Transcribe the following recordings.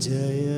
Jai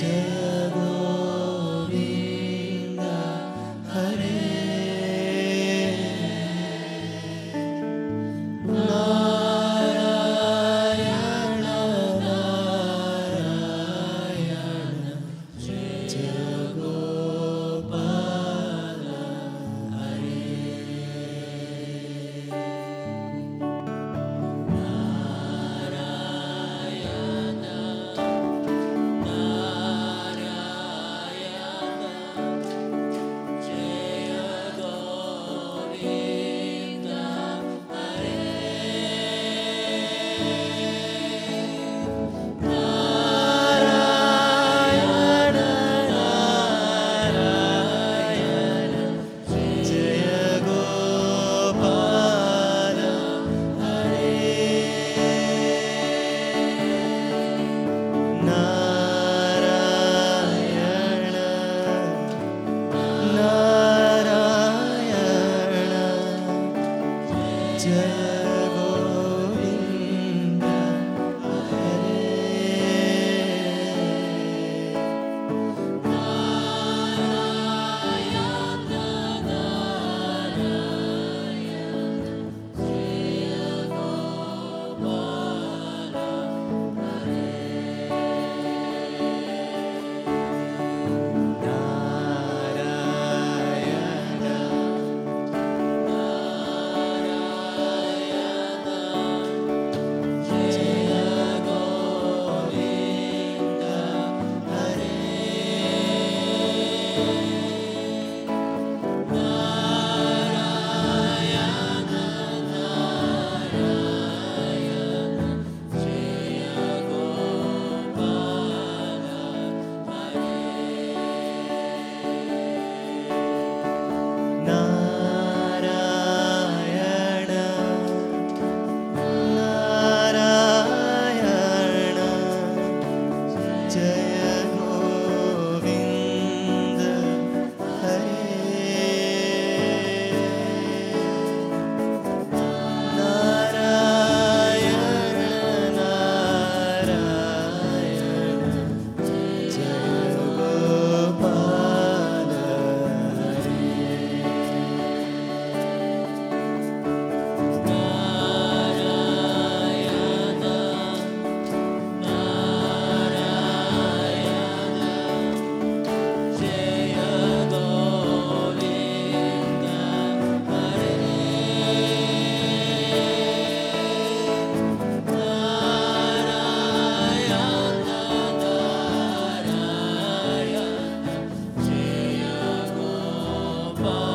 today. far.